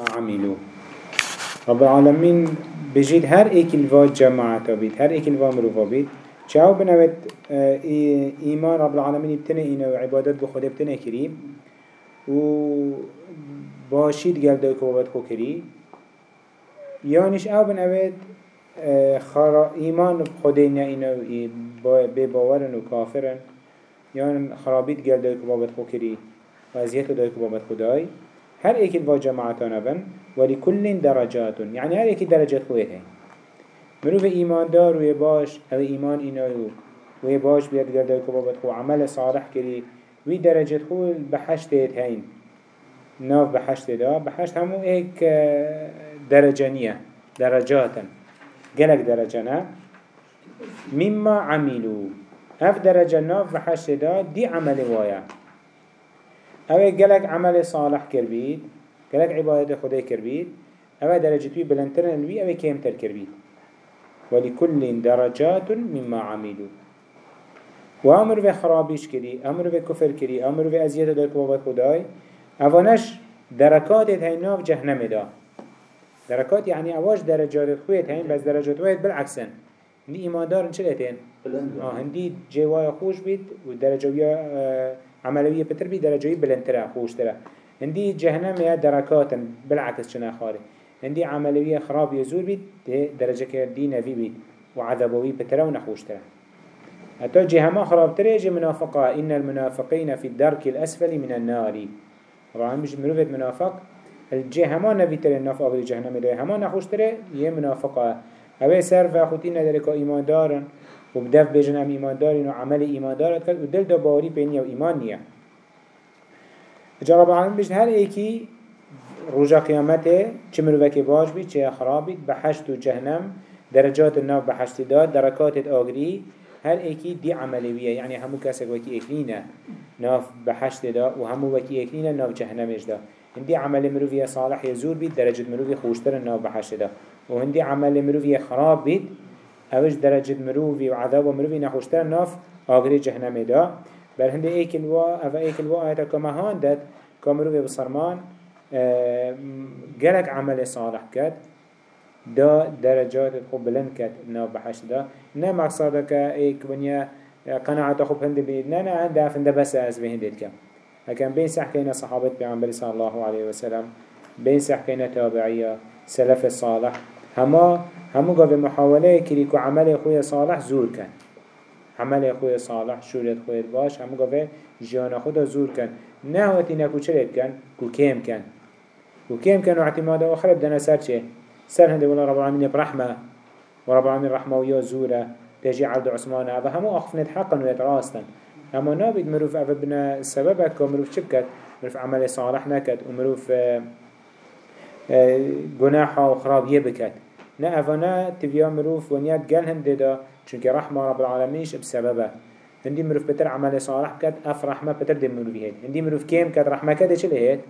مما عملوا رب العالمين بجد هر ايك الفا جماعة بيت هر ايك الفا مروفا بيت چاو بنوت ايمان رب العالمين بتنه اينا وعبادت بخده بتنه كريم و باشید گلده که بابت خو کری. یانش او بنوید خرا ایمان خودی نه اینو به باورن و کافرن. یان خرابید گلده که بابت خو کری. و ازیت دای که بابت هر ایک با جماعتان بن ولی کل درجات یعنی هر ایک درجات خویه هی مروف ایمان دار و باش أو ایمان اینو و باش بیاد گلده که بابت خو عمل صالح کری وی درجات خو بحشت هین. ناف بحشت دا بحشت همو ایک درجه نیه. درجاتا گلک درجه نه. مما عملو. هف درجه ناف بحشت دا دی عمل وایا اوه گلک عمل صالح کربید گلک عبادت خدا کربید اوه درجه توی بلندترن وی اوه کمتر کربید ولكل درجات مما عملوا وامر به خرابیش کری أمر به کفر کری أمر به ازیت داد بابت خدای. اوانش دركات هاي ناف جهنم دا. دركات يعني اواش درجات خويت هين بس درجات واحد بالعكسن هندي ايمان دارن چلتين آه هندي جوايا خوش بيت ودرجوية آه عملوية بتر بيت درجوية بلنترا خوش ترا هندي جهنم يا دركات بالعكس شنا خاري هندي عملوية خراب يزور بيت درجة كردي نبي بيت وعذابوي بترا ونخوش ترا حتى جهما خراب ترى يجي منافقة إن المنافقين في الدرك الأسفل من النار. طبعا مش مروفت منافق الجه هما نبي ترى الناف آخر جهنم ده هما نخوش ترى يه منافقة اوه سر و که ایمان دارن و بدف بجن ام ایمان دارن و عمل ایمان دارد کرد. و دل دا باوری بینی و ایمان نیه جرب العالمین بجن هر ایکی رجا قیامته چه مروفک باش بید چه خراب بید بحشت و جهنم درجات الناف بحشت داد درکات آگری. هر ایکی دی عملیه یعنی همو کسی وکی اکنینه. ناف بحشت دا و همو وکی اکنینه ناف جهنمش دا هندی عمل مروفی صالح يزور بید درجة مروفی خوشتر ناف بحشت دا و هندی عمل مروفی خراب بید اوش درجة مروفی و عذاب مروفی نخوشتر ناف آگری جهنم دا. بل هندی ایکل و أو ایکل و آیتا کما هاندد کامروفی بصرمان گلک عمل صالح کد دا درجات خوب بلند كت ناف بحشت دا. نه مقصده که ایک ونیا قناعت خوب هند بید نه نه هنده افنده بس از به هندید کم هكذا بين سحكينا صحابة بيعنبري صلى الله عليه وسلم بين سحكينا تابعية سلف الصالح هما همو قابل محاولة كريكو عمل اخويا صالح زور كان عمل اخويا صالح شورت خويا باش همو قابل جيانا خدا زور كان نهوتي نكو چلت كان كو كيم كان كو كيم كان واعتماد آخر بدنا سر چه؟ سر هنده ولا رب العالمين برحمة ورب العالمين رحمة ويا زورة. تجي عبد عثمان هذا همو أخفنت حقا ويتراستن اما نابد مروف أفا بنا سببك ومروف شبكت مروف عمل صالح نكت ومروف جناحة وخراب يبكت نا أفنا تبيا مروف ونيات قال هنده دا چونك رحمة رب العالمينش بسببه هندي مروف بتر عمل صالح كت أف رحمة بتر دي مروفي هيد هندي مروف كيم كت رحمة كت چل هيد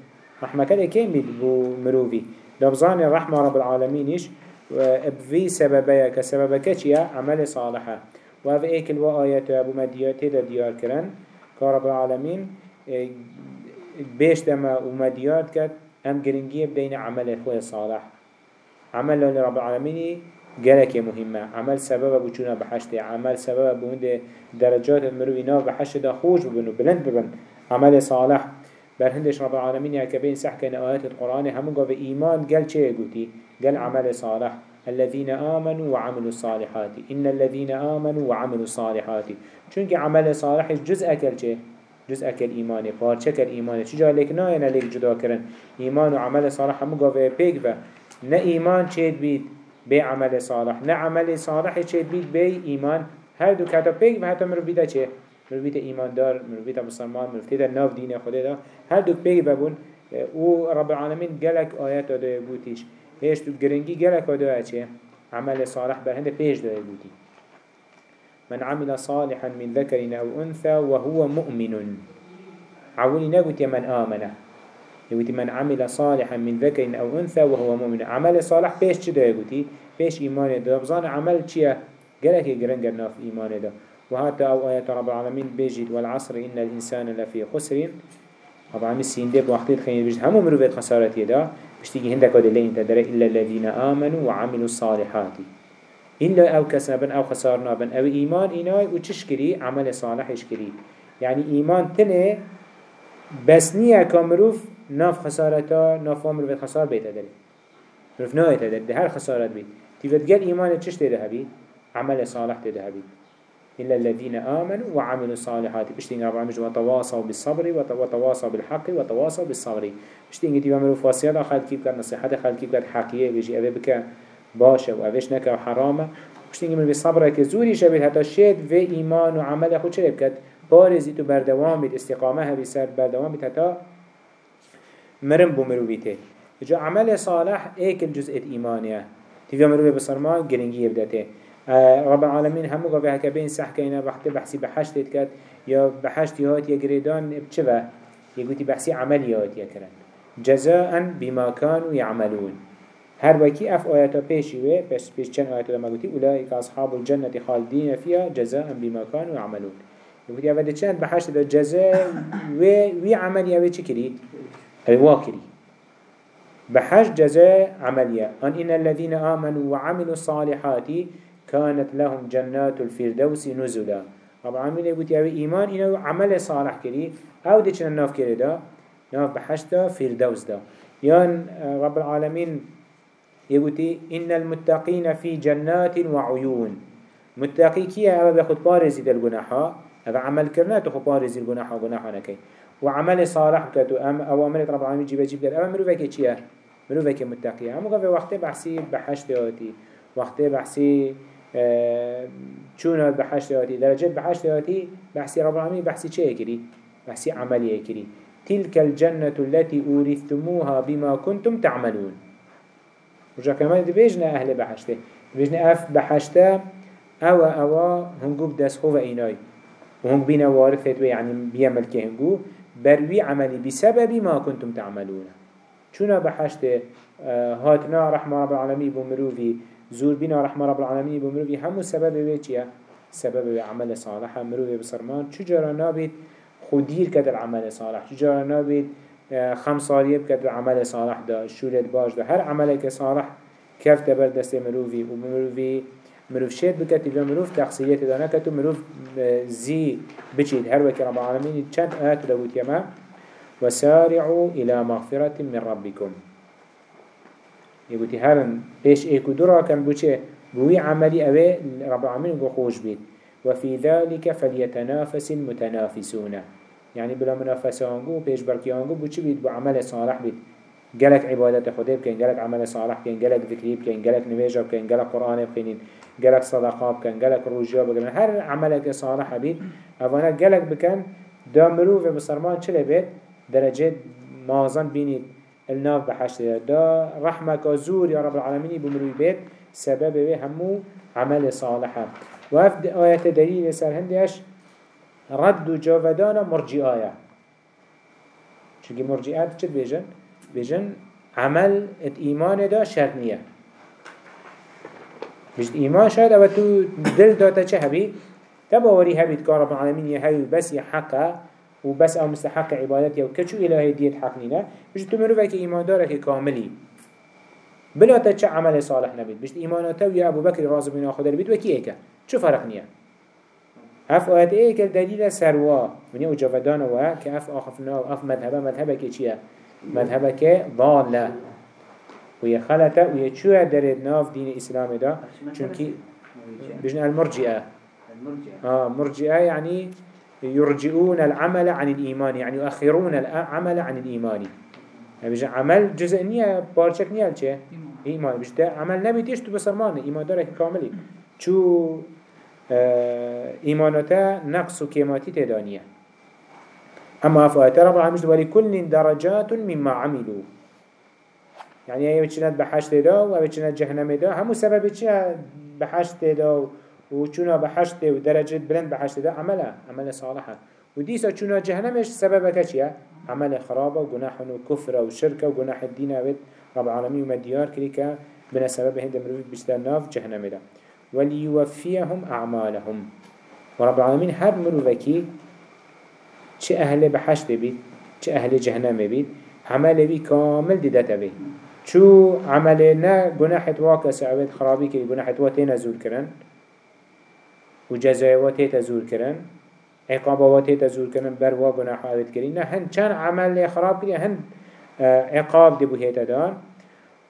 رحمة كت كيم بيد بو مروفي لبزان رحمة رب العالمينش بفي سببه كسببه كتشيا عمل صالحة وهذا ايك الوا آيات ابو مديات هذا ديار كرن كرب العالمين بيش دما ومديات كت ام جرنجيه بدين عمل خوي صالح عمل لرب العالمين جلك مهمة عمل سبب ابو چونا بحشته عمل سبب ابو هند درجات المروينا بحشته خوش ببنو بلند ببن. عمل صالح بل هندش رب العالمين يا كبين سحكن آيات القرآن هم قال إيمان قال شيء قلتي قال عمل صالح الذين آمنوا وعملوا الصالحات. إن الذين آمنوا وعملوا الصالحات. چونك عمل صالح جزء أكل چه جزء اکل ایمانه پارچه کل ایمانه چجا لیک؟ نه نه جدا کردن. ایمان و عمل صالح همو گاوه پیک و نا ایمان چید بید بی عمل صالح نا عمل صالح چید بید بی ایمان. هر دو کتا پیک و حتی مرو بیده چه؟ مرو بیده ایماندار مر بیده مسلمان مرو بیده ناف دین خود دا هر دو پیک بابون و رب العالمین گلک آیت آده بودیش. هیش تو گرنگی گلک آده چه؟ عمل صالح بر هند پیش داده بودی. من عمل صالحا من ذكر أو أنثى وهو مؤمن. عولي نقول من آمنه. يقول من عمل صالحا من ذكر أو أنثى وهو مؤمن. عمل صالح بيش چه يقولي بيش إيمان ده. بظان عمل چيه قالك يقرن ناف إيمان ده. وهذا أو آيات رب العالمين بيجد والعصر إن الإنسان لفي خسر. طبعا السين ده بوقت خير بيجد. همو مروفيت خسارتي ده. بشتيجي هندك ودلين تدري إلا الذين آمنوا وعملوا الصالحات. إلا أو كسبن أو خسارنا بن أو إيمان إناي وتشكري عمل صالح يشكري يعني إيمان تنه بس نية كامروف ناف خسارتا ناف مروف خسار بيت أدري مروف نايت أدري ده هر خسارت بيت. تفت قال إيمان تشت ده بيت؟ عمل صالح بيت. إلا الذين آمنوا وعملوا الصالحات. بشتين رب العالمين وتواصوا بالصبر وتواصوا بالحق وتواصوا بالصبر. بشتين تيجي عملوا فاسيات خالد كيف كان نصيحة خالد كيف كان حقيقة بيجي أبي بك باشا وأبيش نكا وحرامة بشتين من بالصبر كزوري شبه حتى شيد في إيمان وعمل خود شرب كت بارزي تو بردوام بيت استقامة بسر بردوام بيت حتى مرم بمرو بيته جا عمل صالح الجزء إيمانية تيجي عملوا بصرمان جرينجي يبدأته آه، رب العالمين همو قفه هكا بين سح كينا بحث بحثي بحشت كات يا بحشت يهات يا جريدان بچوه يقولي بحثي عمليات يكرن جزاء بما كانوا يعملون هر وكي اف آياتا بيشي وي بس بيش چن آياتا لما قلتي أولئك أصحاب الجنة خالدين فيها جزاء بما كانوا يعملون يقولي أفاد چند؟ بحشت دا جزاء. وي, وي عملية وي چي كريد الواكري بحش جزاء عملية أن إن الذين آمنوا وعملوا الصالحات كانت لهم جنات الفردوس نزلا. رب العالمين يقول يا إيمان إنه عمل صالح كري أو دي چنن ناف كري دا ناف بحشتا فردوس دا. يان رب العالمين يقول إن المتقين في جنات وعيون. متقي كي أبا بياخد بارزي دا الجناحا أبا عمل كرنا تخو بارزي الجناحا وجناحا نكي. وعمل صالح كتو أم أو عمل رب العالمين جيب جيب أما مروفك چيه مروفك متقي. هم قفل وقت بحسي بحشت هاتي وقت بحسي چون هاد بحشت آتی درجة بحشت آتی بحثي رب العالمين بحثي چه كري بحثي عملي كري تلك الجنة التي أورثتموها بما كنتم تعملون. وجا كمان دي بيجنا أهل بحشته بيجنا أف بحشته أو أو هنقو بدس خوف إيناي وهنق بينا وارثت يعني بيعمل كهنقو بروي عملي بسبب ما كنتم تعملون چونا بحشته هاتنا رحمة رب العالمين بمروفي زور بنا رحمة رب العالمين بمروفي همو سبب بيتيا سبب عمل صالح مروفي بصرمان چجارا نابد خودير كد العمل صالح. چجارا نابد خم صالية بكد العمل صالح دا شولت باش دا. هر عملك صالح كيف تبر دست مروفي ومروفي مروف شيت بكت تبا مروف تقصيرية دا. نكتو مروف زي بچيد هر وكي رب العالمين چند آيات لغوت يما وسارعوا إلى مغفرة من ربكم. يقولي هرن بيش ايكو درا كان بوچه بوي عملي اوه رب العالمين خوش بيت وفي ذلك فليتنافس المتنافسون. يعني بلا منافسة عنقو بيش بركي عنقو بوچه بيت بو عمل صالح بيت جلك عبادة خده بكين جلك عمل صالح بكين جلك ذكري بكين جلك نواجه بكين جلك قرآن بكين جلك صدقاء بكين جلك رجاء بكين هر عملك صالح بيت أفانا جلك بكين دامرو في بصرمان چلي بيت درجة مازن بيني الناف بحشت دا رحمك زور يا رب العالمين بمروي بيت سبب همو عمل صالحة وفد آية دليل سر هندش رد جاودانا مرجئايا چونكي مرجئات چد بيجن؟ بيجن عمل ات ايمان دا شرط نية بجد ايمان شاید أو تو دل داتا چه هبید؟ تباوري هبید که رب العالمين يهوي بس يحقه وبس أو مستحق عبادتي وكشو إلهي ديت حقنينا بيش تمرو فاك إيمان دارك كاملي بلا تتش عمل صالح نبيت بيش إيماناته ويا أبو بكر رازو بنا خدا البيت وكي إيكا شو فرق نيا اف آيات إيكا الدليل سروا من يو جفدان وا كأف آخفنا وأف مذهبا مذهبا كي مذهبا كي ضالة. ويا خلطة ويا شو درد ناف دين الإسلام دا. چونكي بجنا المرجئة. آه مرجئة يعني يرجئون العمل عن الإيمان يعني يؤخرون العمل عن الإيمان يعني بيجي عمل جزء نية بارشك نية لچه إيمان بيجي عمل نبي تيش تو بسرمان إيمان دارك كاملي چو آه إيمانتا نقص كيماتي تدانية. أما أفوات رب العالمين ولكل درجات مما عملوا. يعني أيه بچنات بحشت دا و بچنات جهنم دا همو سبب چه؟ بحشت دا و چونا بحشت و درجة بلند بحشت ده عمله عمل صالحة و ديسا چونا جهنمش سببك چيه عمل خرابة و گناح و كفر و شرك و گناح الدين رب العالمين و مديار كريكا بنا سبب هند مروفيت بشتر ناف جهنم ده وليوفيهم أعمالهم. ورب العالمين هر مروفكي چه أهل بحشت بيت چه أهل جهنم بيت عمل بي كامل ديدت بي. شو عملنا جناحت واكس عبد خرابي كي جناحت واتين زول كرن وجزاء واتين زول كرن عقاب واتين زول كرن بر وا جناح عبد كرين هن كان عمل خراب كري هن آه، عقاب دي بهيتا دان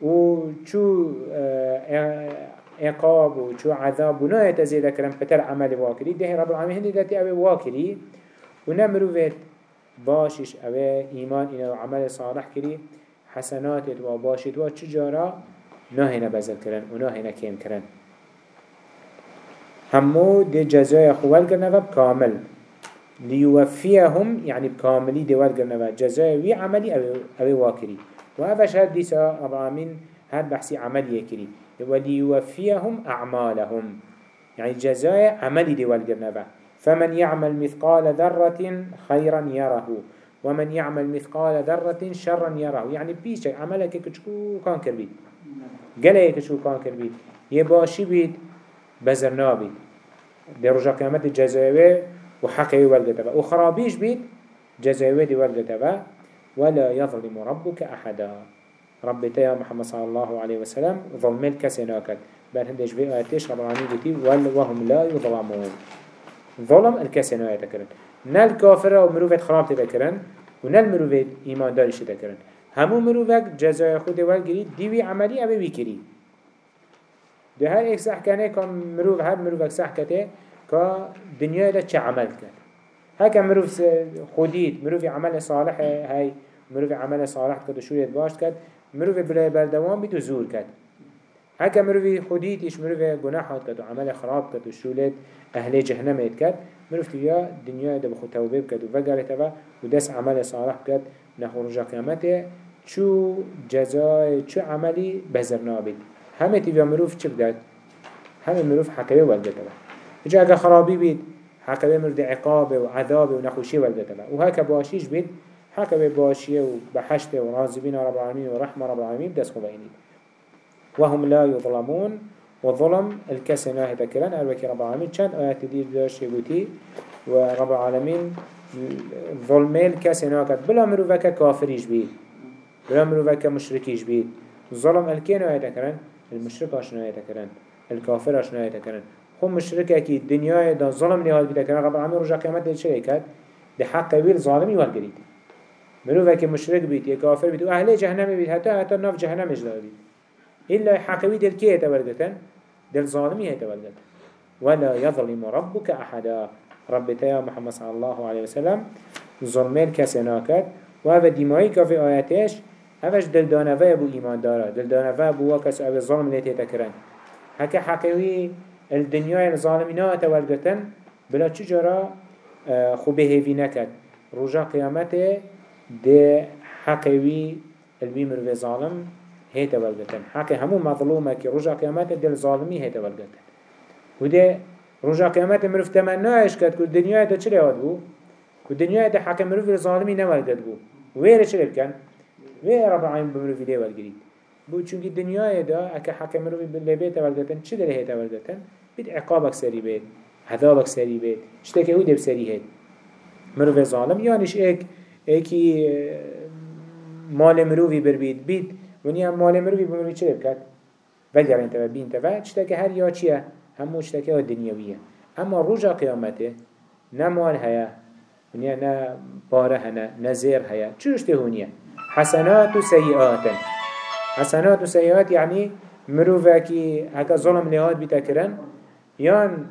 وشو آه، عقاب وشو عذاب ونا يتزيد كرم بتر عمل واكري ده رب العالمين هندي داتي أبي واكري ونمرو فيت باشش أبي إيمان إنه عمل صالح كري حسنات و باشد و چجارا ناهنا بزل کرن و ناهنا کم کرن. همو دي جزايا خوال کرنه بكامل ليوفيهم يعني بكاملي دوال کرنه جزايا وي عملي أبي واكري و أفش هاد ديسا رب العالمين هاد بحثي عملي يكري وليوفيهم أعمالهم. يعني جزايا عملي دوال کرنه فمن يعمل مثقال ذرة خيرا يره ومن يعمل مثقال ذرة شرا يره. يعني بيش عملك كشكو كان كربيت. قلعي كشكو كان كربيت. يباشي بيت بزرنا بيت. دي رجع قيامت الجزاوي وحقه والقتبه وخرابيش بيت جزاوي دي والقتبه ولا يظلم ربك أحدا. رب يا محمد صلى الله عليه وسلم ظلم الكسناكت بل هندش في آتش رب العالمين وهم لا يظلمون ظلم الكسناكت كرن نل كافر و مروفت خراب تذكرن و نل مروفت ایمان دارش تذكرن همو مروفت جزای خود دیوی عملی اوه وی کری ده هر ایک صح کنه که مروف هر مروفت صح کته که دنیا ده چه عمل کرد. هکا مروف خودید مروف عمل صالح هاي مروف عمل صالح کد شویت باش کرد مروف بلای بردوان بید و زور کرد. هكا مروفي خوديت إيش مروفي جناحات كد وعمل خراب كد وشولت أهل جهنم يتكد مروف تيا دنيا ده بخو توبه بكد وفقر تبا ودس عمل صالح بكد نخو رجا قيامته شو جزاء شو عملي بزرنا بيت همه تيا مروف چه بدد همه مروف حكبه ولده تبا اجا اگه خرابي بيت حكبه مرد عقابه وعذابه ونخوشي ولده تبا وهكا باشيش بيت حكبه باشيه وبحشته ورازبين رب العالمين ورحمة رب العالمين دس خبينين وهم لا يظلمون وظلم الكسنة هذا كلام أروكي رب العالمين؟ كان آيات دي داش يقولي ورب العالمين ظلمي الكسنة كات بلا مروفك كافريش بيت بلا مروفك مشركيش بيت ظلم الكينو هذا كلام المشرك عشنا هذا كلام الكافر هذا كلام هم مشرك أكيد الدنيا دا ظلم نهاد كلام رب العالمين رجع قيامت الشركات ده حق ويل ظالمي والقريد مروفك مشرك بيت يا كافر بيت وأهل جهنم بيت حتى حتى ناف جهنم إجلا بيت إلا حقوي دل كي يتولدتن دل ظالمي يتولدتن ولا يظلم ربك أحدا رب تيا محمد صلى الله عليه وسلم ظلمين كسناكت وهذا ديمائي كفي آياتيش هفش دل دانفا بو إيمان دارا دل دانفا بو وكس أبي الظلم اللي تتكرن هكا حقوي الدنيا الظالمين يتولدتن بلا آه، خوبه في نكت رجا قيامته ده حقوي البيمر في ظالم هيتا ولدتن حق همو مظلومة كي رجع قيامات دل ظالمي هيتا ولدتن وده رجع قيامات مروف تمناش كد كل دنيا ده چلي هاد بو؟ كل دنيا ده حق مروف ظالمي نولدت بو؟ ويره چلي بكن ويره رب العالمين بمروف ده ولدگريد بو چونك دنيا ده اكا حق مروف لبيتا ولدتن چه دل هيتا ولدتن بيت عقابك سري بيت عذابك سري بيت اشتكي هو ده بسري هيت مروف ظالم. يانش ايك ايكي مال مروفي بربيت بيت ونیا مال مروی بمروی چه بکد وگرن تبا بین تبا چتاکه هر یا چیه؟ همو چتاکه دنیاویه. اما روژا قیامته نه مال هیا ونیا نه باره هنه نه زیر هیا. چوش تهونیه حسنات و سیئات حسنات و سیئات یعنی مروفه که هکا ظلم نهاد بیتا کرن یان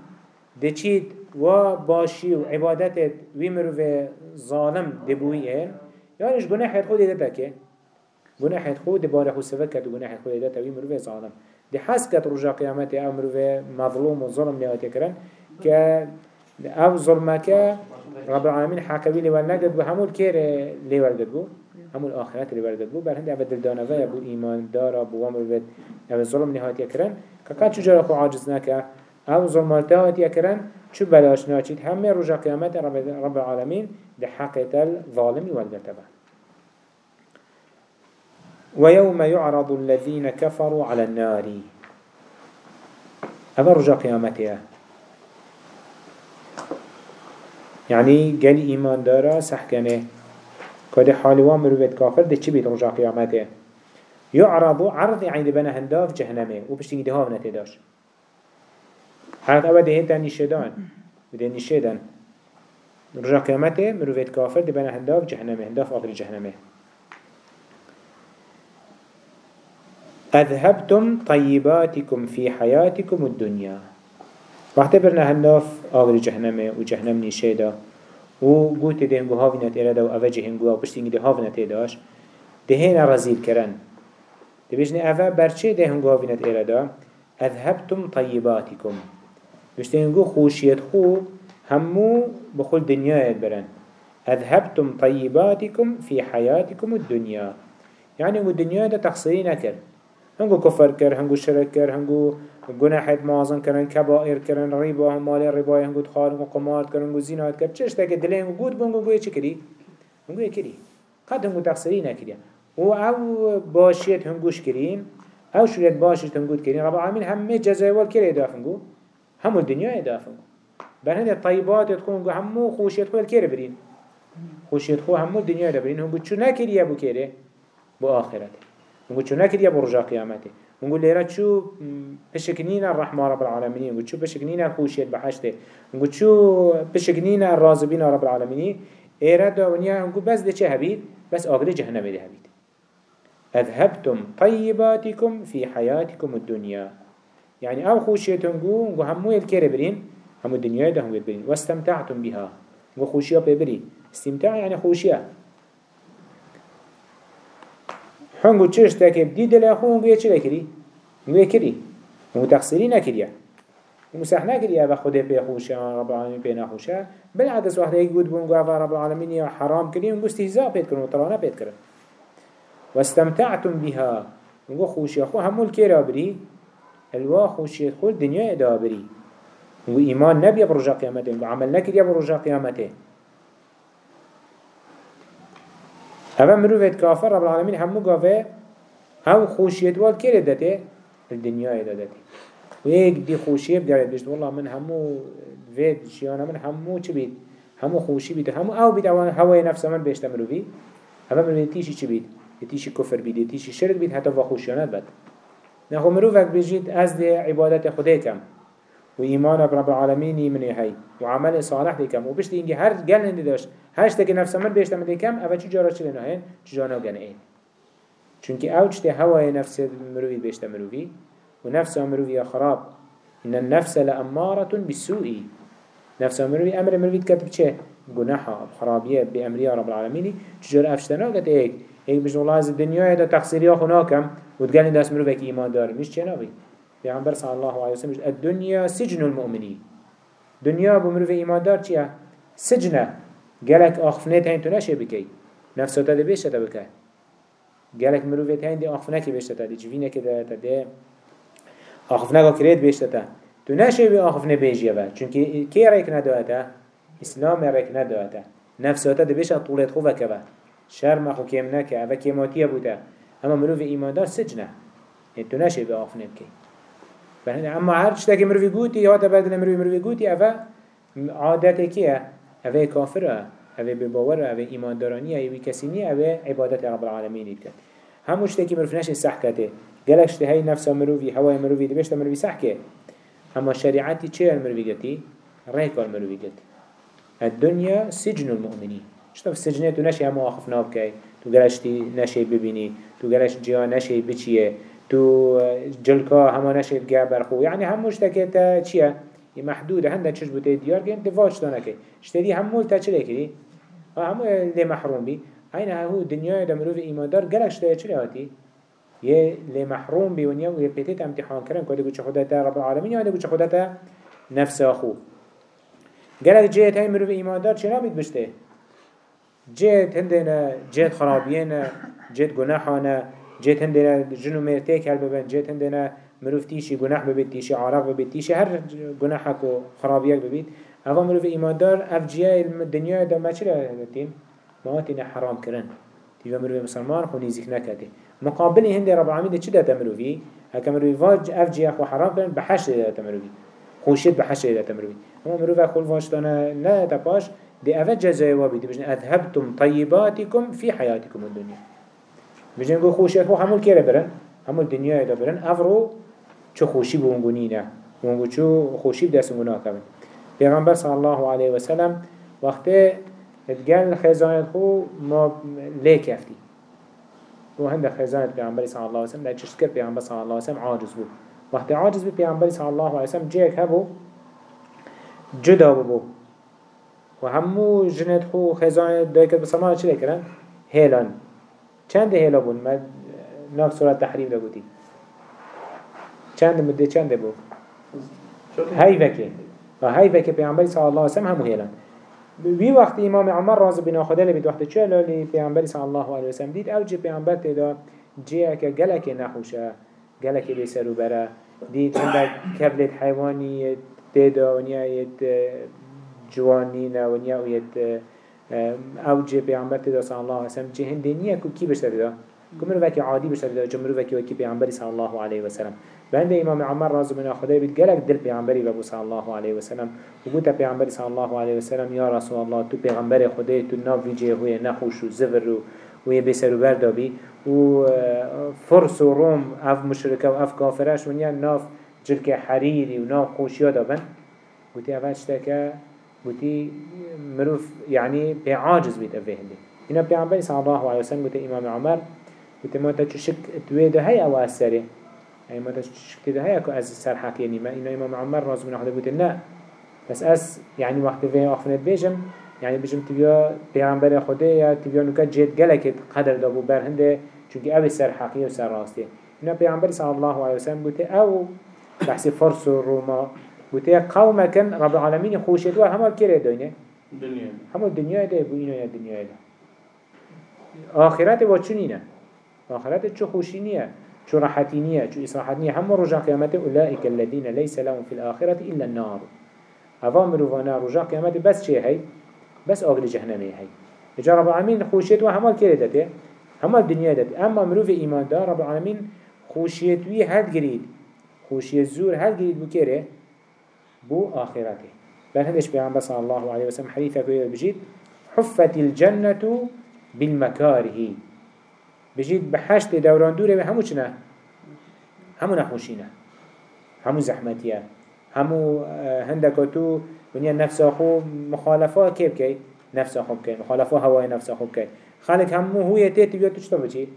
دچید و باشی و عبادتت وی مروفه ظالم دبویه یانش گناه خود دیده که. گناه خود باره خود سفر کرد و گناه خود ده توی مروه ظالم. ده حس کت رجا قیامت أو مروه مظلوم و ظلم نیاتی کرن که أو ظلمك رب العالمين حاكوي لي ولنقد بو همول كير لي ولدد بو. همول آخرات لي ولدد بو. بل هند أو دلدانا و بو إيمان دارا بو وامر بد أو ظلم نهاتي كرن كاكا چو جارا خو عاجز نكا أو ظلمالتا هاتي كرن چو بلاش ناچيد همه رجا قيامت رب العالمين ده الظالم ولدد تبا ويوم يعرض الذين كفروا على النار. هذا رجع قيامتها يعني قال إيمان دارا سحكنه كده حالي وامر بيت كافر ده چي بيت رجع قيامته يعرض عرض يعني بنا هنداف جهنمه. وبشتنجي دهاف نتداش حالت أبدا دهين تاني شدان بدين الشيدان رجع قيامته مروفيت كافر دي بنا هنداف جهنمه هنداف آخر جهنمه. أذهبتم طيباتكم في حياتكم الدنيا وقت برنا هنداف آخر جهنمه وجهنم نشيدا و قوت ده هنگو هاوی نت ایرادا و اوه جه هنگو و پشتینگی ده هاوی نت ایداش دهین رزیل کرن. ده بجنه اوه برچه ده هنگو هاوی نت ایرادا اذهبتم هنگو خوشیت خو همو بخل دنیا برن. اذهبتم طيباتكم في حياتكم الدنيا يعني هنگو دنیا ده تقصيري نكر هنگو كفر كر هنگو شرك كر هنگو گناحت مازن کرن کبائر کرن ریبا هم مال ریبا هنگو خار هنگو قمار کرن هنگو زینات کرن چش تاکه دل هنگو گود بونگو گوی چی کری؟ هنگو کری قد هنگو تقصیری نکریا و أو باشیت هنگوش کرین أو شوریت باشیت هنگود کرین رب العالمین همه جزایوال کری ادافنگو همو ادافنگو برهند طیبات تخو هنگو همو خوشیت خو کری برین؟ خوشیت خو همو دنیا ادافنگو هنگو چو نکریا بو کری بو آخرته هنگو چو نکریا بو رجا قیامته ونقول ليرا شو بشكنينا الرحمة رب العالمين ونقول شو بشكنينا الخوشية بحشته ونقول شو بشكنينا الرازبين رب العالمين إيرا دونيا ونقول بس ده هبيد بس آقل جهنم ده هبيد أذهبتم طيباتكم في حياتكم الدنيا يعني خوشية نقول نقول همو الكير برين همو الدنيا ده هم برين. واستمتعتم بها. نقول خوشية ببري استمتاع يعني خوشية. هنگو چش تاکه بدی دل خو هنگو یه چه کری؟ هنگو یه کری هنگو تقصیری نکریه هنگو سح نکریه و خود پی خوشه رب العالمین پی نخوشه بالعکس وقتی یک بود بونگو و رب العالمین یا حرام کری هنگو استهزاء پید کرن و طرانه پید کرن واستمتعتم بها. هنگو خوشی خو همول کی را بری الوا خوشی خو دنیا ادا بری. هنگو ایمان نبیه برجا قیامته هنگو عمل نکریه برجا قیامته هذا مروفت كافر رب العالمين همو قافه هاو خوشيت وال كيرد داته الدنيا داته ويك دي خوشيه بقالت بيشت والله من همو فيد شيانا من همو چه بيت همو خوشي بيت همو آو بيت اوان هواي نفس من بيشت مروفي هذا مروفت تيشي چه بيت تيشي كفر بيت تيشي شرك بيت حتى وخوشيانات بات نخو مروفك بيجيت از دي عبادت خديكم وإيمان رب العالمين من هاي وعمل صالح ديكم. وبشت إنجي هر جل هندي داش. هاش تك نفس من من ديكم. أبا چو جارا چلي نهين چو جانا جنئين چونك أو چته هواي نفس مروي بيشت مروي ونفس مروي خراب. إن النفس لأمارة بالسوء. نفس مروي أمر مروي تكتب چه؟ جناحة خرابية بأمرية رب العالمين. چجور أفشتنا قد إيك إيك بجن الله عز الدنيا دا تقصيريا خناكم. وتقالي داس مروي إيمان دار مش نبي. پیغمبر صلی الله علیه وسلم الدنيا سجن المؤمنين. دنیا بمروف ایمان دار چیه؟ سجنة. گلک آخفنه تاین تو نشه بکی نفسه بیشتا تا بکه گلک مروف تاین ده آخفنه که بیشتا تا ده جوینه که ده تا ده آخفنه که کرید بیشتا تا تو نشه بی آخفنه بیجیه با چونکه کی ریک نداته؟ إسلام ریک نداته نفسه ده بیشتا طولت که با شرم خو کم نکه و کماتیه بوده اما مروف ایمان دار سجنه تو نشه بی آخفنه بکی اما هر شتاكي مروي قوتي هاتا بدل مروي مروي قوتي افا عادته كيه افا كافره افا بباوره افا ايمان دارانيه ايوي كسينيه افا عبادت رب العالمين يبكت همو شتاكي مروفناش صح كته قالك شتهي نفسه مروي هواي مروي دبشت مروي صح كيه اما شريعتي چه المروي قتي ريك المروي قتي الدنيا سجن المؤمنين شتف السجنية تو نشي همو آخف نابكي تو قالشتي نشي ببيني تو گرش جیا نشید بچیه تو جلکا همه نشید گه برخو یعنی هم مشتکه تا چیه؟ این محدود هنده چش بوده دیار گیم دانه که شتدی هم مول تا چلی کری؟ هم لی محروم بی این ها دنیای دمروف ایماندار گرش تا چلی هاتی؟ یه لی محروم بی ونیا و یه پیتیت امتحان کرن که دیگو چه خدا تا رب العالمین یا دیگو چه نفس آخو گرد جهت های مروف ایماندار چرا بید بشته؟ جهت هندنا جهت خرابینا جهت گناحانا جيت هندنا جنو مرتك هل ببن جيت هندنا مروف تيشي جناح ببيت تيشي عراق ببيت تيشي هر جناحك وخرابيك ببيت أفا مروف إيمان دار أف جيا الدنيا دا ما چرا هدتين ما هاتين حرام كرن تيجا مروف مسلمان خو نيزيك نكاته مقابل هندي رب العالمين دا چه دا تمروفي هكا مروف واج أف جيا خو حرام كرن بحش دا تمروفي خوشيت بحش دا تمروفي اما مروف خول فاشتانا لا تباش دي أفا جزايا وابي دي بجن أذهبتم طيباتكم في حياتكم الدنيا بجن گو خوشیت خو همول کره برن؟ همول دنیای دا برن. افرو چو خوشی بونگو نینه بونگو چو خوشی بدستونگو ناکبن پیغمبر صلی الله علیه وسلم وقتی اتگل خزانت خو ما افتی و هند خزانت پیغمبر صلی الله علیه وسلم چشت کرد پیغمبر صلی الله علیه وسلم عاجز بود. وقتی عاجز بود پیغمبر صلی الله علیه وسلم جیک هبو جدا بو و همو جنت خو خزانت دای کرد بسرمان چی کرن؟ هیلان. چند هیلا بون؟ ما ناف صورت تحریم دا گوتی چند مده چند بو؟ هی وکه و هی وکه پیغمبر صلی الله علیه وسلم همو هیلان. بی وقت امام عمر راز بنا خدا لبید وقت چه لالی پیامبر صلی الله علیه و سلم دید أو جه پیامبر تدا جه که گلک نخوشه. گلک بیسرو بره دید عندك کبلت حیوانی تدا ونیا یت جوانی نه ونیا یت أو جه پیامبر تدا صلی الله علیه و سلم جه هندنیه کو کی بشه تدا وكي عادي بشتر جمرو وكي وكي پیامبر صلی الله علیه و سلم بند امام عمر رازو بنا خدای بید گلک دل پیغمبری بابو صلی الله علیه و سلم و پیغمبری صلی الله علیه و سلم یا رسول الله تو پیغمبر خدای تو هوی نخوش و زفر و وی بسر و و فرس و روم اف مشرکه و اف کافرش ونیا ناف جلک حریری و ناف خوشیا دابن. گوتی اول شتکه گوتی مروف يعني بعاجز بيت أفهمه هنا بيعمل صلى الله عليه وسلم قلت إمام عمر قلت ما تشك تويده هاي أو أسره يعني ما تشكت ده هيك از سر يعني ما إنه إمام عمر راز من أحد بيقول لا بس أس يعني وقت فيه أخفنت بيجم يعني بيجم تبيا بيعمل خده يا تبيا نكت جد جلك قدر دابو بر هنده چونك أبي سر حقيقي وسر راستي إنه بيعمل صلى الله عليه وسلم بيقول أو بحث فرس وروما بيقول قوم كان رب العالمين خوشت وهم الكير دينه دنيا هم الدنيا ده بو يا الدنيا ده. آخرت با چونینه آخرت چو خوشینیه شو راحتينية شو إصراحتينية هم رجع قيامته أولئك الذين ليس لهم في الآخرة إلا النار. هذا مروفانا رجع قيامته بس شيء هاي بس أغل جهنمي هاي إجا رب العالمين خوشيت وهمال كيري داته هما الدنيا داته أما مروف إيمان دا رب العالمين خوشيت وي هاد قريد خوشيت زور هاد قريد بو كيري بو آخرته بل هندش بيعن صلى الله عليه وسلم حديثة كوية بجيد حفت الجنة بالمكاره بجید بحشت دوران دوره به همو چنه؟ همو نخوشینه همو زحمتیه. همو هندکاتو ونیا نفس خو مخالفه کی نفس خو کی. مخالفه هوای نفس خو کی. خالق همو هویت تی بیاد تو چطور بچی؟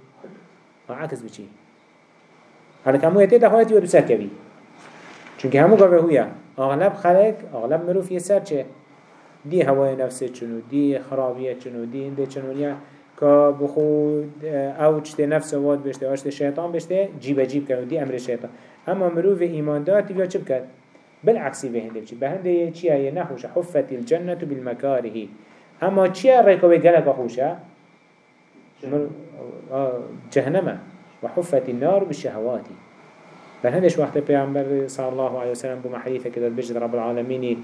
عکس بچی. خالق همو هویت تی خالق بیاد سر کبی چونکه همو گاوه هویا اغلب خالق اغلب مروف یه سر چه؟ دی هوای نفس چنو دی خرابیه چنو دی انده چنو نیا که بخود أو چته نفس واد بشته آشته شیطان بشته جیب جیب کرد دی أمر شیطان. اما مروف ایمان دار تیویا چه بکرد؟ بالعکسی به هنده بچی به هنده چیه؟ یه نخوشه. حفت الجنة بالمکاره. اما چیه؟ ریکوه گلک خوشه؟ جهنمه وحفت النار بالشهوات. بهندش وقت پیامبر صلی الله علیه وسلم بو محریفه که در بجد رب العالمینی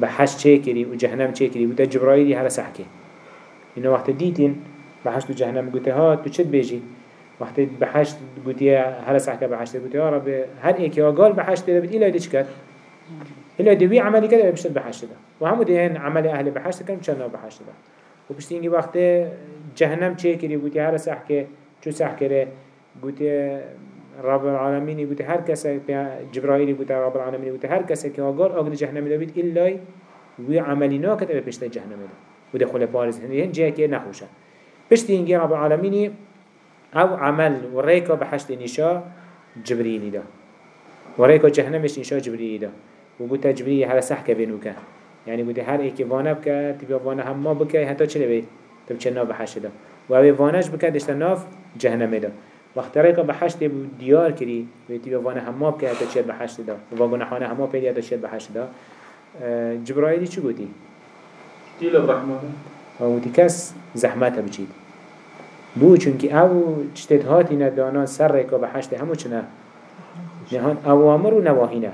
بحش چه کری و جهنم چه کری و تا جبرائیلی هر سحکه. اینو وقت دیدین؟ بحشت و جهنم قوته ها تو چد بيجي وقت بحشت قوتي هر ساعة بحشت قوتي يا رب هر ايكي قال بحشت بت إلا يدي چكت إلا يدي عملي كده بشتت بحشت ده. وهمو دين عمل أهل بحشت كان مشان بحشت ده. وبشتينجي وقت جهنم چه كري قوتي هر ساعة چو ساعة كره قوتي رب العالمين قوتي هر كسا جبرائيل قوتي رب العالمين قوتي هر كسا كي قال أقل جهنم ده بت إلا وعملي ناكت بشتت جهنم ده. وده خل بارز هن جاء كي نخوشه. پشتی اینگه رب العالمینی أو عمل و ریکا بحشت نشا جبريلي دا و ریکا جهنمش نشا جبريلي دا و بوتا جبريلي هر سحك بینو که يعني بوتا هر ایکی وانه بکه تبیا وانه هم ما بکه حتی چه لبید تب چه ناف بحشت دا و اوی وانش بکه دشتا ناف جهنمه دا وقت ریکا بحشت دیار کری و تبیا وانه هم ما بکه حتی چه بحشت دا و گناحانه هم ما پیدی حتی چه بحشت دا جبرائیلی چی گوتی؟ تیل الرحمه و کس زحمت بچید بو چونکی او چتت هاتی ندانا سر ریکا به حشت همو چنه؟ نهان اوامر و نواهینه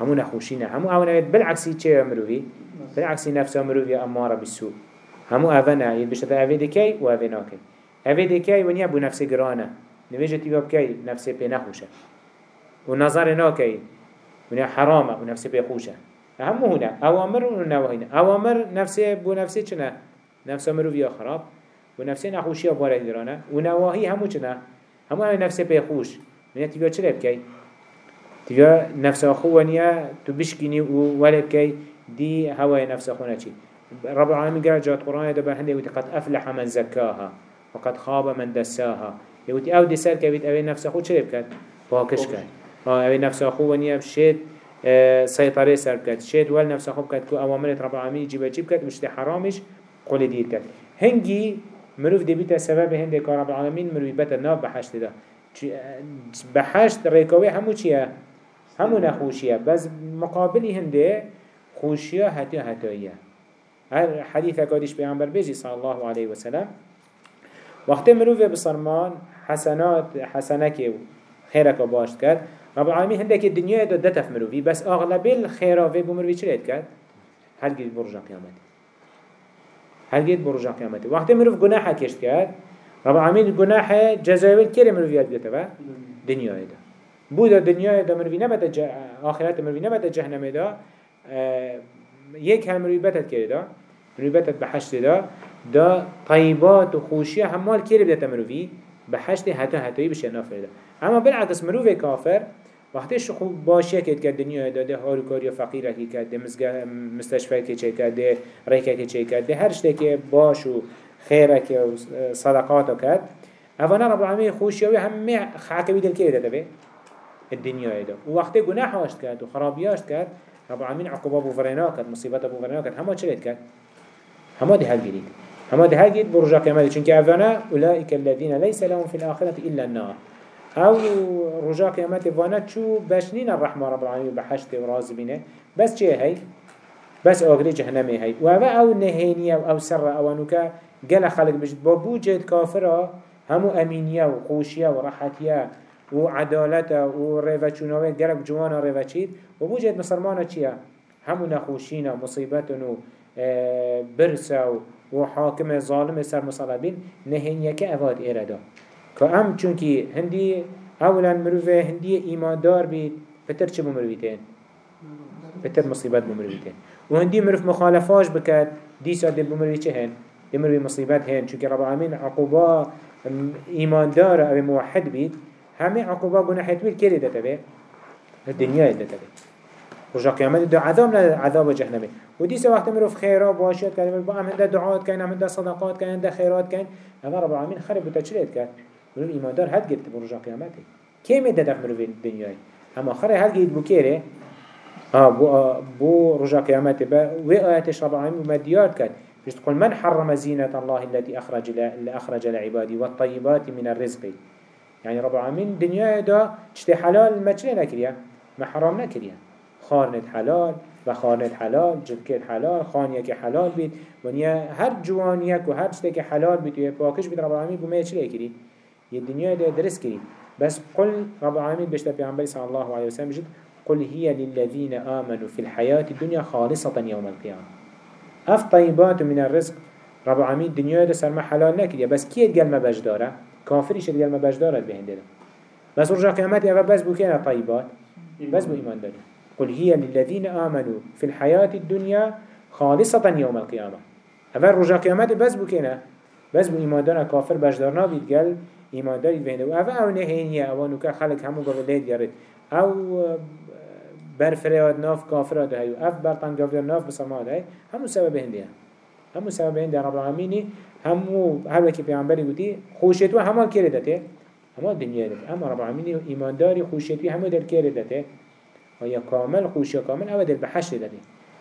همو نخوشینه همو أو نوید بالعکسی چه امروی بالعکسی نفس امروی اماره بسو همو اوانه ید بشتت اوه دکی و اوه ناکی. اوه دکی و نیا بو نفس گرانه. نویجه تیبا بکی نفس پی نخوشه. و نظر ناکی. و نیا حرامه. و نفس پی خوشه. همو هنه اوامر و نواهینه اوامر نفس بو نفس چنه نفس امروی خراب. و نفسه نخوشی باره دیرانه و نواهی همو چنه همو همه نفسه پیخوش من تیگه چرا بکی تیگه نفس آخو ونیا تو بشکنی و ولی بکی دي هواي نفس أخونا چي رب العالمين قال جاءت قرآن ده بهنده يقول قد أفلح من زكاها وقد خاب من دساها. يقول أو دي سر كبيت أوي نفس أخو چرب كد باكش كد أوي نفس أخو ونيا بشيت سيطرة سر كد شيت وال نفس أخو كد كو أوامرت رب العالمين يجيب جيب كد مشت حرامش قول دير كد هنجي مروف دي بيتا سبب هنده كار رب العالمين مروف بيتا ناب بحشت ده. بحشت ريكوي همو چيه همو نخوشيه بس مقابلي هنده خوشيا هتي هتايا هر حديث قادش بيعنبر بيجي صلى الله عليه وسلم وقت مروفه بصرمان حسنات حسنك خيرك باشت كد رب العالمين هندك الدنيا دا دتف مروفي بس أغلب الخيرة في بمروفي چلت كد هل قد برجع قيامتي هل قد برجع قيامتي وقت مروف قناحة كشت كد رب العالمين قناحة جزاوي الكرة مروفي هل قد دنيا دا بودا دنيا دا مروفي نبت آخرات مروفي نبت جهنم دا یک هم رویبتت کرده دا رویبتت به حشت دا دا طیبات و خوشی همال کری بدت مروی به حشت حتی حتی بشه نافر دا. اما بالعکس مروی کافر وقتی شخو باشیه که کرد دنیا داده هاروکاری فقیره که کرده مستشفه که چه کرده ریکه که چه کرده هر شده که باش و خیره که صدقات کرد اولا رب العالمین خوشی و همه حاکمی دل که داده الدنيا دا ووقت گناه هاشت کرد و خرابیاشت کرد رب العالمين عقوبة بوفرنا كد مصيبة بوفرنا كد هما چلت كد هما ده هل جديد هما ده هل جديد برجع كمال چونك أفنا أولئك الذين ليس لهم في الآخرة إلا النار. أو رجع كمال فانا شو بشنين الرحمة رب العالمين بحشت وراز بينه. بس چه هي بس أغري جهنمي هي وهذا أو نهينية أو سر أو نكا جل خلق بجد. بابوجد كافرة همو أمينية وقوشية وراحتية و عدالت و ریوچوناوی گرک جوانا ریوچید و بوجد مسلمانا چیه؟ همو نخوشینا مصیبتن و آه، برسا و حاکم ظالم سر مصالبین نهینیه که اواد ایرادا که ام چونکی هندی اولا مروفه هندی ایماندار بید پتر چه بمرویتین؟ پتر مصیبت بمرویتین و هندی مروف مخالفاش بکد دیسا دی بمروی چه هن؟ دی مروی مصیبت هن چونکه رب العالمین عقوبا ایماندار أو موحد بید همه عقوبة گناه حتويل كيري ده تبه؟ الدنيا ده تبه. رجع قيامت ده عذاب لا عذاب جهنم. ودي سو وقت مروف خيرا باشيات كان با هم ده دعاءات كان هم ده صدقات كان ده خيرات كان هذا رب العالمين خرب بتشريت كان مروف إيمان دار هاد جبت برجع قيامته كم ده ده مروف الدنيا أما خرب هاد جيت بكيره آه بو بو رجع قيامته با وآياتش رب العالمين مديات كان تقول من حرم زينة الله التي أخرج لأخرج لعبادي والطيبات من الرزق. يعني رب العالمين دنيا دا چته حلال ما چلي نكريا ما حرام نكريا خارنت حلال و خارنت حلال جدكت حلال خانيك حلال بيت ونيا هر جوانيك و هر چته حلال بيت و باكش بيت رب العالمين بما يچلي كري الدنيا دا درس كري بس قل رب العالمين بشتا بيعنبري صلى الله عليه وسلم جد قل هي للذين آمنوا في الحياة الدنيا خالصة يوم القيامة أف طيبات من الرزق. رب العالمين الدنيا دا سرما حلال نكريا بس كيت قال ما بجداره كافری شد گل ما بجدارت بهنده ده بس رجع قيامت اوه بس بو كينا طيبات بس بو ايمان داري قل هي للذين آمنوا في الحياة الدنيا خالصة يوم القيامة اوه رجع قيامت بس بو كينا بس بو ايمان دارنا كافر بجدارنا بيت قل ايمان داري بهنده اوه أو نهينية اوه نوكا خلق همو قبلت يارد أو برفرياد ناف كافر ده هيو اف برطان قبل ناف بسرمان ده همو سبب هنده همو سبب هنده رب العالمين همو هر وکی پیامبری گویی خوشیتو همه کره داته همه دنیا داته اما رب العالمین ایمانداری خوشیتوی همه در کره داته و یا کامل خوشی کامل؟ او در بحشت داته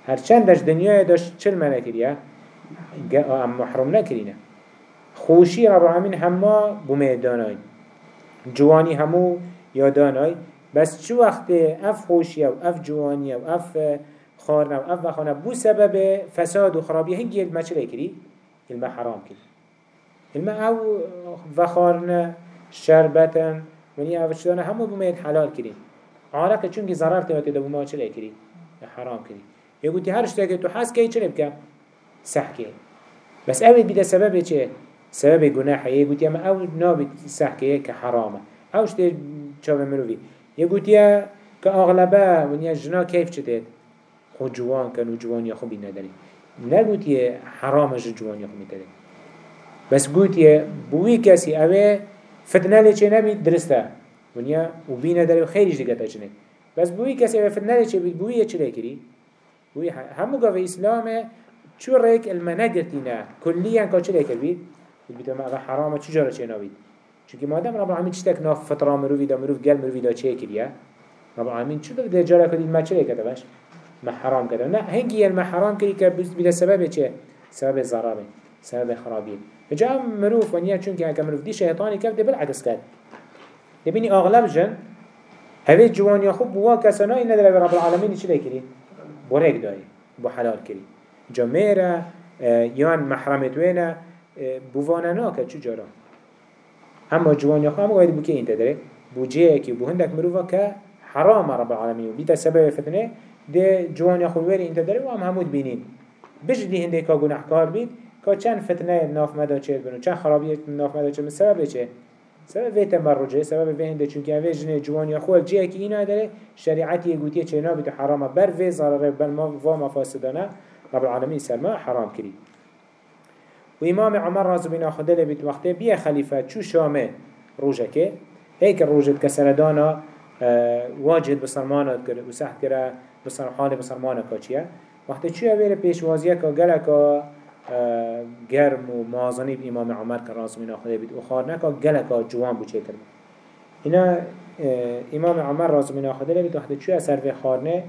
هر چندش دنیا داشت چل منکریه ام محروم نکرینه خوشی رب العالمین همه بمیدانای جوانی همو یادانای. بس چو وقت اف خوشی و اف جوانی و اف خارنا و اف بخانه؟ بو سبب فساد و خرابی هنگی المچره کری الماء حرام كده. الماء أو وخارنا شربتا وني أو شدانا همو بميت حلال كرين عارقه چونك ضرر تبت ده بما چلي كري حرام كري يقول تي هر شتاك تو حس كي چلي بك صح كي بس اوي بده سبب چه؟ سبب گناح يقول تي اما أو نابت صح كي كحرامه أو شتي چاو مروي يقول تي كأغلبه ونيا جنا كيف چتت خو جوان كانوا جوان يا خو بينا داري نگوتیه حرامش جوانی خو میتره بس قوتي بوي كسي اوه فتنه لچه نبید درسته ونیا و بینه داره خیلیش دیگه تا چنه بس بوی کسی اوه فتنه لچه بید بوی چه کری؟ بوی همو گاوه اسلامه چو ریک علمه نگرتینه کلیان که چه کر بید؟ بید ما اوه حرامه چجاره چه نبید؟ چونکه مادم رب العالمین چتک ناف فطره مروی دا مروف گل مروی دا چه کریه؟ رب العالمین چه ده جاره کدید ما چه باش؟ ما حرام کده نه هنگی ما حرام کری که بید سبب چه؟ سبب ضرابه سبب خرابیه جا مروف ونیا چون که مروف دی شیطانی کرد بالعکس کرد. دبینی اغلب جن هذه جوانیا خوب بوا کسانا این نداره رب العالمین چی کری بورک داری بو حلال کری جا میره یان محرمت وینه بوانا ناکه چو جارا؟ اما جوانیا خوب اما باید بو که این داره بو جه که بو هندک مروفا که حرام رب العالمین. بیتا سبب فتنه ده جوانیا خوب ویری این داره و هم همود بینید بجدی هندک که گناهکار بید که چند فتنه ناف مدا چه بنو؟ چند خرابی ناف مدا چه؟ سبب چه؟ سبب وی تمرجه سبب وی هنده چونکه اوه جنه جوان یا خوال جه که اینا داره شریعتی گوتیه چه نابید حرامه بر وی ضرره بل ما و مفاسدانه رب العالمین سلمه حرام کری. و امام عمر رازو بنا خده لبید وقته بیا خلیفه چو شامه روژه که هيك الروجة كسردانا واجد بسرمانات كره وسحت كره بسر حال بسرمانه كاتشيا وقت چو اوه پیشوازیه که گله که گرم و مازنی به امام عمر که راز من خدا بید و خار نکا جوان بو چه کرد. اینا امام عمر راز من خدا بید وقتی چوی اثر به خارنه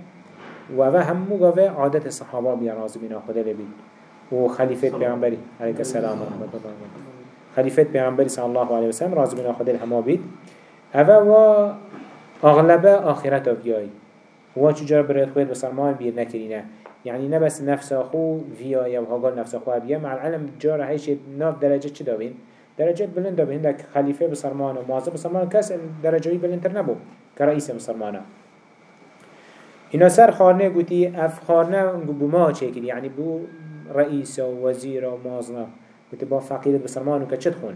و اوه همو گاوه عادت صحابه بیا راز من خدا بید. و خلیفت پیغمبری علیک السلام و رحمت الله خلیفت پیغمبری صلی الله علیه وسلم راز من خدا همه بید. اوه و اغلب آخرت بیایی و چجور برای خود بسرمان بیر نکرینه يعني نبس نفس أخو فيا يا وهاقال نفس أخو أبيا مع العلم جارة هيش ناف درجة چه دابين درجات بلند دابين هندك خليفة بسرمان ومعظم بسرمان كاس درجة بلندتر نبو كرئيس بسرمانه اینا سر خارنه گوتی اف خارنه بو ما چه کردی؟ یعنی بو رئیس و وزیر و مازنه گوتی با فقیرت بسرمان و کچت خون؟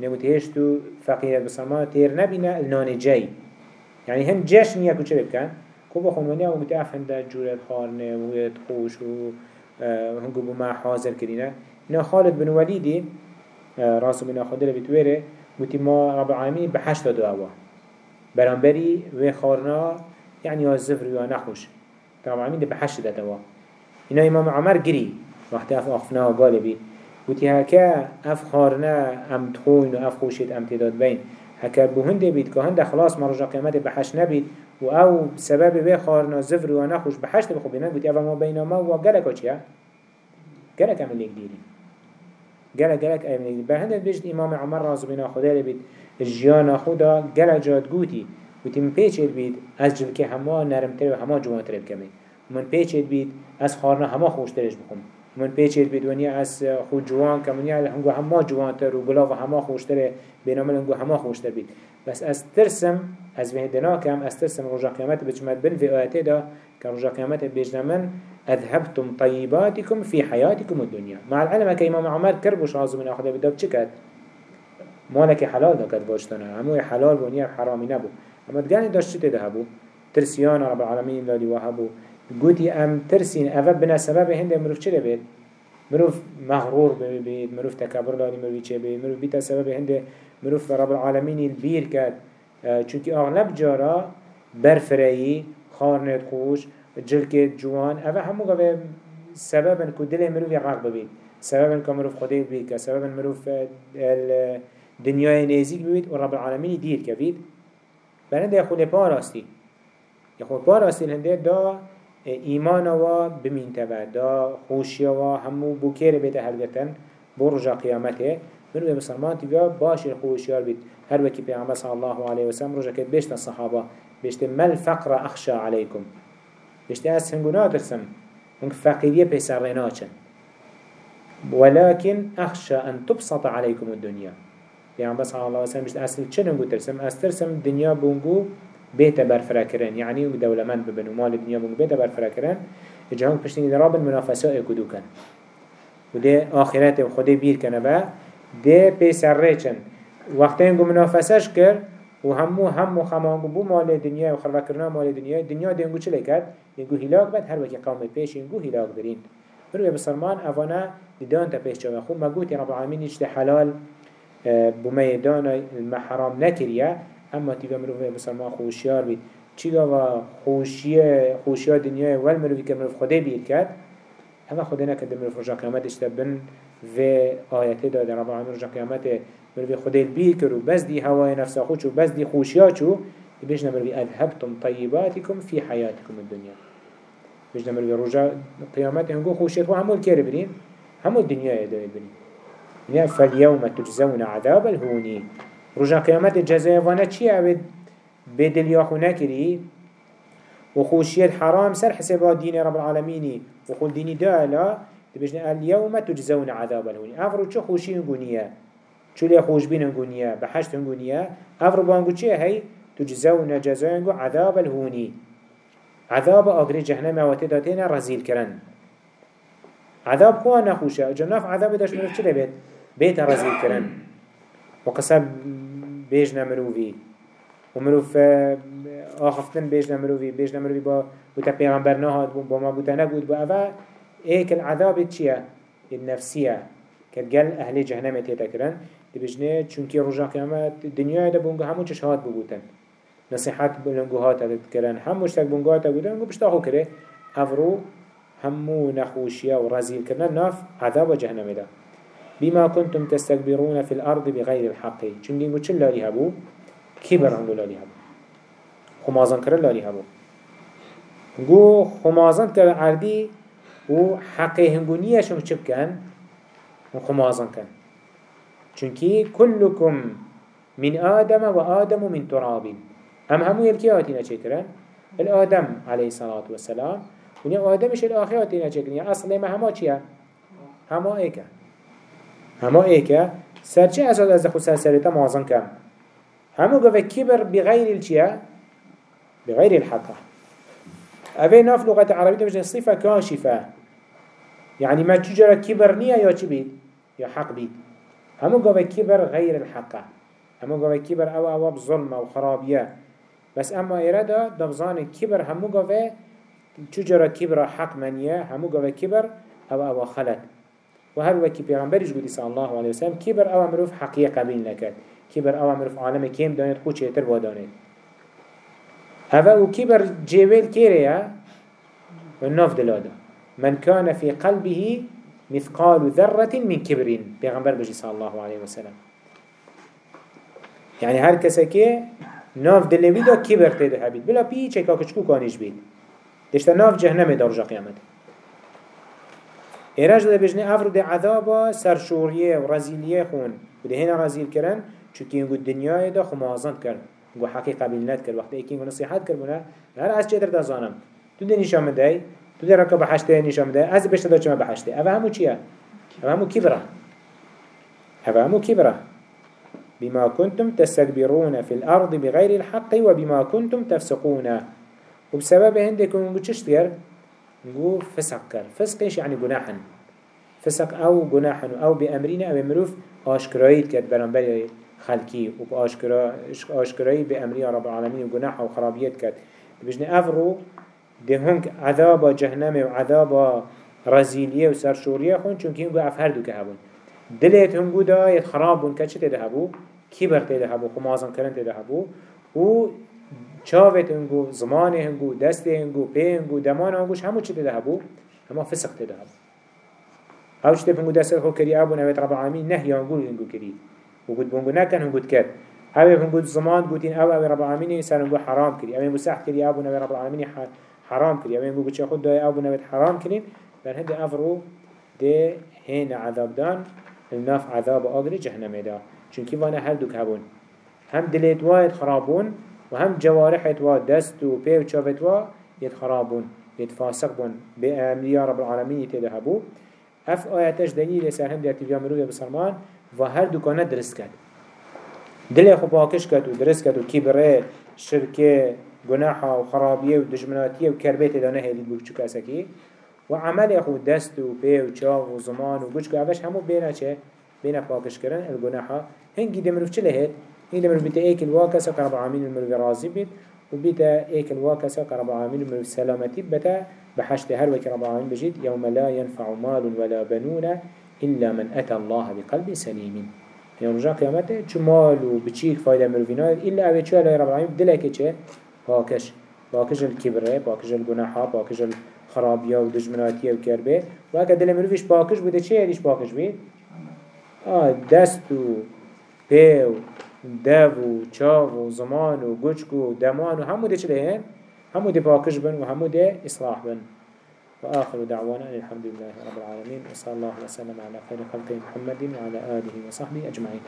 نگوتی هیچ تو فقیرت بسرمان تیر نبینه النان جای یعنی هم جشن یکو چه بکن؟ که با خونوانی هم گوته اف هنده جورت خارنه و خوش و هنگو بما حاضر کردینه نا خالد بن ولیدی راسو بن خدر بتويره گوتی ما رب العالمین به دو داده هوا برانبری و خارنا یعنی از زفر یا نخوش. رب العالمین به هشت داده اوا اینا امام عمر گری وقتی اف اخفنا و گالبی گوتی هکه اف خارنا ام تخوین و اف خوشید ام تعداد بین. هكا بهند که هند خلاص مرج قيامته بحش و او سبب به خارنا زفر ونخوش بحش نبخو بينان قلت أفا ما بينما وقالك وشيا قالك عمل ليك ديري گلک قالك عمل به بهند بيجد امام عمر رازو بنا خدا لبید جیان خدا گلک جاد قوتي قوتي من بيش البيت از جبكي همه نرمتر همه جوانتر بكمي من بيش البيت از خارنا همه خوشترش بخم من پیچید بید ونیا از خود جوان کمونیا هنگو همه جوانتر و بلاو همه خوشتره بینامل هنگو همه خوشتر بید. بس از ترسم از وهدنا کم از ترسم رجا قیامت بچمد بن في آیته دا که رجا قیامت بجنا من اذهبتم طيباتكم في حياتكم الدنيا مع العلم که امام عمر کربوش عظم من اخده بداب چه کد مالك حلال دا کد باشتنا همو حلال بونیا حرامی نبو اما دگانی داشت چه تده هبو؟ ترسیان رب العالمین لالی وهبو. قوتي ام ترسين أفا بنا سبب هند مروف چه بيت مروف مغرور بيت مروف تكبر لاني مروف چه بيت مروف بيتا سبب هند مروف رب العالمين البير كد چونكي اغلب جارا برفرهي خارنت خوش جلك جوان أفا همو قوة سببا كو دل مروف يرغب بيت سببا كو مروف خده بيت سببا مروف الدنيا نزيك بيت ورب العالمين دير كبيت بلنده يخول باراستی يخول باراستی الهنده دا ایمان و بمین تبع دا خوشی و همو بوکیر بیت هلگتن بو رجا قیامته منو بسلمان تبیا باش خوشیار بید هر وکی پیغمبر صلی الله علیه وسلم رجا که بیشت الصحابه بیشت مل فقر اخشا علیکم بیشت از هنگونا ترسم هنگ فقیریه پیسر ریناچن ولكن أخشى أن تبسط عليكم الدنيا يعني بس على الله وسلم مش أصل شنو ترسم أسترسم الدنيا بونجو بيت برفرا كرن يعني من ببن ومال الدنيا بون بيت برفرا كرن اجهون پشتين دراب المنافساء كدو كن وده آخرات خده بير كن با. ده بيسر ريچن وقتين قو منافساش كر و همو همو خمانگو بو مال دنیا و خلوه کرنا مال دنیا. دنیا دینگو چه لکد؟ دینگو هلاک بد. هر وکی قوم پیش اینگو هلاک درین. مروف بسرمان أفانا لدان تبيش جوا خو مقوتي رب العالمين يشت حلال آه، بميدان المحرام نكريا أما تيجا مروف بسرمان خوشيار بي چیگا و خوشیه خوشیه دنیای ول مروفی که مروف خوده بید کرد؟ همه خوده نکرد مروف رجا قیامت اشتبن و آیت داده. رب العالمین رجا قیامت مروفی خوده بید کرد و بس دی هوای نفس خود و بس دی خوشیه چو. بيجنا مروي أذهبتم طيباتكم في حياتكم الدنيا بيجنا مروي رجاء قيامته هنقو خوشيت وهمو الكير برين همو الدنيا يدوي برين يعني فاليوم تجزون عذاب الهوني رجاء قيامته الجزاء وأنا چي عبد بدل ياخو نكري وخوشيت حرام سر حسابات دين رب العالمين وخول ديني دالا بيجنا اليوم تجزون عذاب الهوني أفرو چو خوشي هنقونيا چو لي خوش بين بحشت هنقونيا أفرو بانقو چي هي تجزون جزاء عذاب الهوني عذاب آقري جهنم وتداتين رزيل كرن عذاب خواه نخوشه. جناف عذاب داشت مروف چه بيت؟ بيت رزيل كرن وقصب بيجنا مروفي ومروف آخفتن بيجنا مروفي بيجنا مروفي با بوتا پیغمبر نهاد با ما بوتا نبود. با اوه ايك العذاب چيه؟ النفسية كالجل أهل جهنم تيتا دي بجنه چونكي رجا دنيا دا بونگا همو چشهات ببوتن. نصيحات بلنگوهات تكرن هموش تك بونگوهات بودن گو بشتاخو كره افرو همو نخوشيا ورزيل كرنا ناف عذاب جهنم دا. بما كنتم تستكبرون في الأرض بغير الحق. چون دينگو چل لاري هبو كبر هنگو لاري هبو خمازن کرن لاري هبو گو خمازن کرن عردي و حقه هنگو نيشم چب كن و خمازن كن چونكي كلكم من آدم و آدم من تراب. هم همو يلكي آتينا چكرن الآدم عليه الصلاة والسلام. ونيا آدمش الآخر آتينا چكرن يعني أصل ما هما چيا هما ايكا هما ايكا سر چه أساس از خود سر سرطة معظم كم همو قوة كبر بغير الچيا بغير الحق. أبي ناف لغة عربية مش صفة كاشفة يعني ما تجرى كبر نيا يا بيت يا حق بيت همو قوة كبر غير الحق. همو قوة كبر أو أو بظلم أو خرابية بس اما إرادا دفظان كبر همو قوة چجرا كبر حق منية همو قوة كبر أو أو خلط وهر وكي پیغمبرش قدي صلى الله عليه وسلم كبر أو مروف حقية قبيل نكد كبر أو مروف عالم كيم دانت خود چهتر ودانت هذا وكبر جيويل كيريا والناف دلادا من كان في قلبه مثقال ذرة من كبر پیغمبر بجي صلى الله عليه وسلم يعني هر کسی که ناف دلوی دا کبر تیده هبید. بلا پی چه که کچکو کانیش بید. دشتا ناف جهنم درجا قیامت. ایراج ده بجنه افرو ده عذابا سرشوریه و رزیلیه خون و ده هنا رزیل کرن چونکه اینگو دنیای دا خمازند کرد اینگو حقی قبیل ند کرد وقتی ایکی نصیحت کرد بونه هر از چه در دازانم تو ده نشام ده تو ده رکا بحشته نشام ده از بشتا دا چما بحشته اوه همو چیه؟ اوه همو کبره اوه همو کبره بما كنتم تستكبرون في الأرض بغير الحق وبما كنتم تفسقون وبسبب عندكم نقول نقول فسق كر فسقش يعني جناحا؟ فسق أو جناحا أو بأمرنا أو مروف آشكرايت كد برنبري خلقي وبآشكراي بأمري رب العالمين وجناح وخرابيات كد بجنا أفرو ده هنك عذاب جهنم وعذاب رزيلية وسرشورية خون چونك هنگو أفهردو كهبون دلت هنگو دا يت خرابون كچه تده هبو؟ كبر تده هبو؟ خمازن کرن تده هبو؟ و چاوت هنگو زمان هنگو دست هنگو پی هنگو دمان هنگوش همو چه تده هبو؟ همو فسق تده هبو. أو چه هنگو دست خو کری ابو نویت رب العالمین نهی هنگو هنگو کری. و گود بونگو نکن هنگو کرد أو هنگو زمان گوتین أو أو رب العالمین سر هنگو حرام کری. أو هنگو سح کری ابو نویت رب العالمین حرام کری. أو هنگو بچه خود دای ابو نویت حرام کرین بر هنده افرو ده هین عذاب دان الناف عذاب آگری جهنم دا چونکی وأنا هر دوک هبون. هم دلیت واید خرابون و هم جوارحت وا دست و پی و چاوت وا يت خرابون يت فاسق بون بأمريا رب العالمين يتدهبو اف آياتش دليل سر هم در تیویا مروی بسرمان و هر دوکانه درست کرد. دل خو پاکش کرد و درست کرد و کبره شرکه گناحا و خرابیه و دجمناتیه و کربیت دانه هیلید بو چوک اسکی و عمل خو دست و پی و چاو و زمان و گوش که اوش همو بینه چه بینه پاکش کردن الگناحا هنگی دمروف چه لهید این دمروف بیت ایک الواکسه قرب عامین المروف راضی بید و بیت ایک الواکسه قرب عامین المروف سلامتی بتا بحشت هر وكي رب العالمين بجيد يوم لا ينفع مال ولا بنون إلا من أتى الله بقلب سليم. يعني رجاء قيامته چو مال و بچيك فايدة مروفينا إلا أبي چو الله رب العالمين بدلك چه؟ باكش باكش الكبره باكش الجناحة باكش الخرابية و دجمناتية و كربه و هكا دل مروفيش باكش بوده چه يديش باكش بيد آه دست و پی و دو و چاو و زمان و گچک و دمان و همو ده چه هن؟ همو ده باكش بن و همو ده اصلاح بن وآخر دعوانا الحمد لله رب العالمين وصلى الله وسلم على خير خلق محمد وعلى آله وصحبه أجمعين